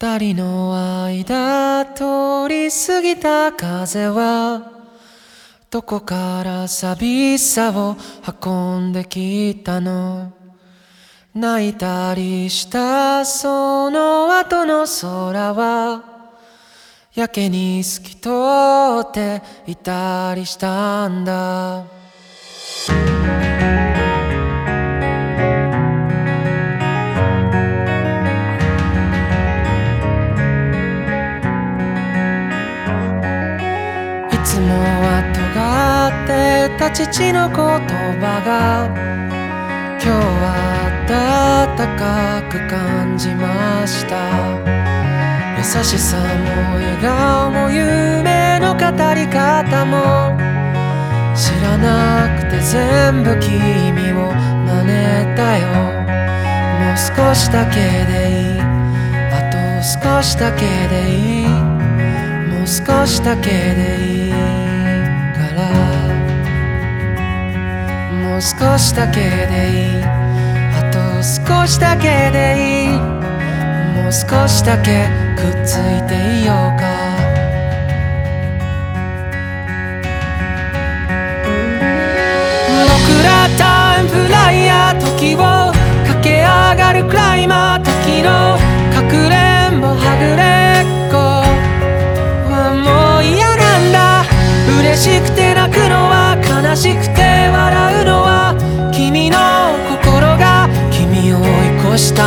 二人の間通り過ぎた風はどこから寂しさを運んできたの？泣いたりしたその後の空はやけに透き通っていたりしたんだ。た父の言葉が今日は暖かく感じました。優しさも笑顔も夢の語り方も知らなくて全部君を真似たよ。もう少しだけでいい。あと少しだけでいい。もう少しだけでいいから。少しだけでいい。あと少しだけでいいもう少しだけくっついていようか。僕らタイムフライヤー時を駆け上がる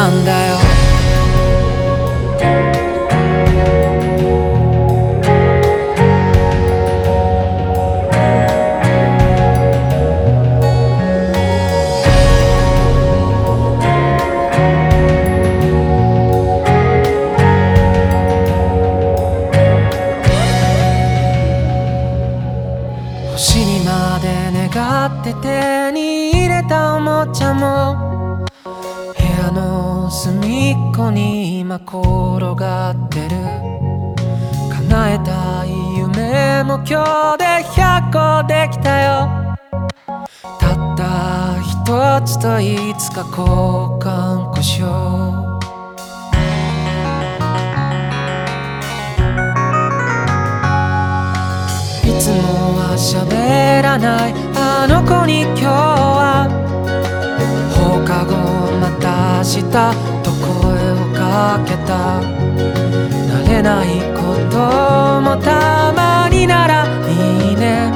追い越したんだよ。星にまで願って手に入れたおもちゃも隅っこに今転がってる。叶えたい夢も今日で100個できたよ。たった一つといつか交換故障。いつもは喋らない。あの子に今日したと声をかけた。慣れないこともたまにならいいね。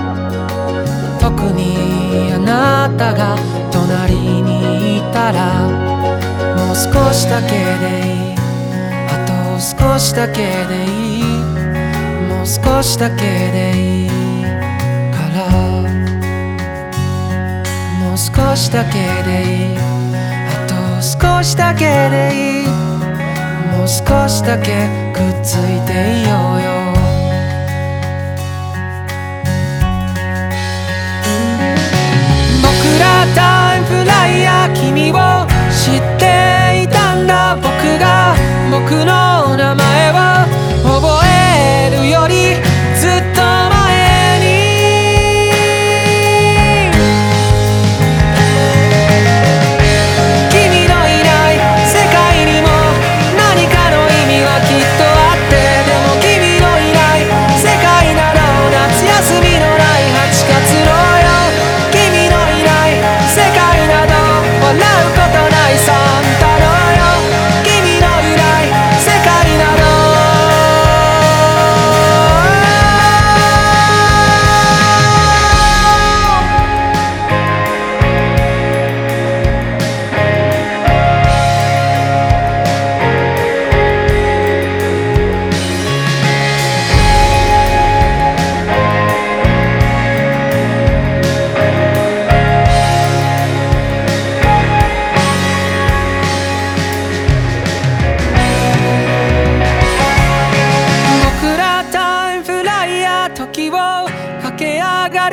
特にあなたが隣にいたらもう少しだけでいい。あと少しだけでいい。もう少しだけでいいから。もう少しだけでいい。少しだけでいい。もう少しだけくっついていようよ。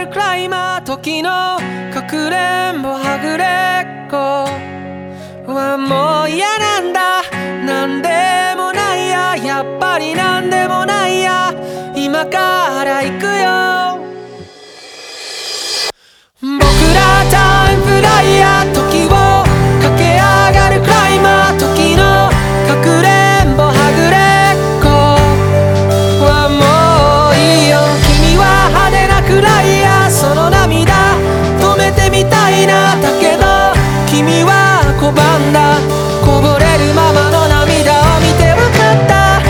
クライマー時のかくれんぼはぐれっこ。はもう嫌なんだ。なんでもないや。やっぱりなんでもないや。今から行くよ。番だこぼれるままの涙を見て分かった。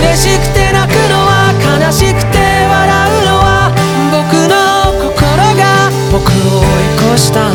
嬉しくて泣くのは悲しくて笑うのは僕の心が僕を追い越した。